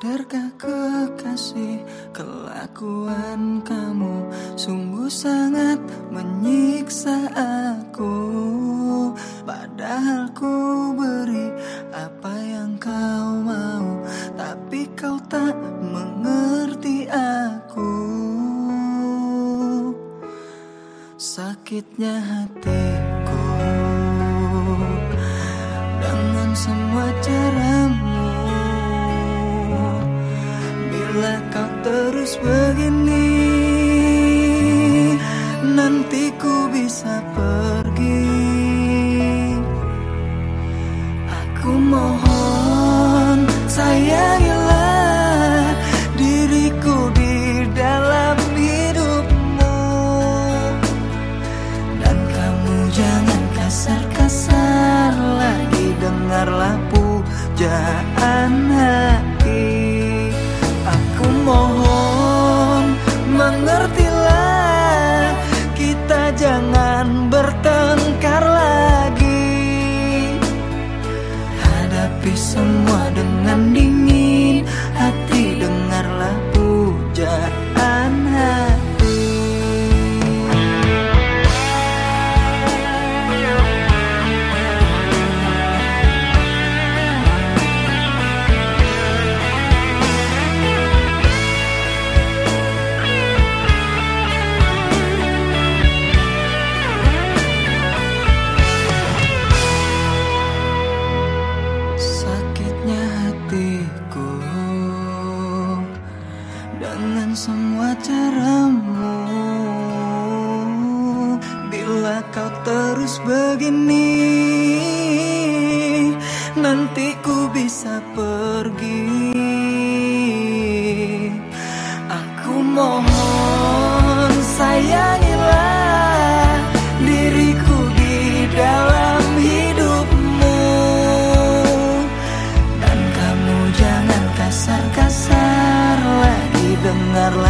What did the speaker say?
Sadarkah kekasih kelakuan kamu? Sungguh sangat menyiksa aku. Padahal ku beri apa yang kau mau Tapi kau tak mengerti aku. Sakitnya hatiku. Dengan semua caramu Aku mohon sayangilah terus begini. Nanti ku bisa pergi. Aku mohon sayangilah diriku di dalam hidupmu. Dan kamu jangan kasar-kasar lagi dengarlah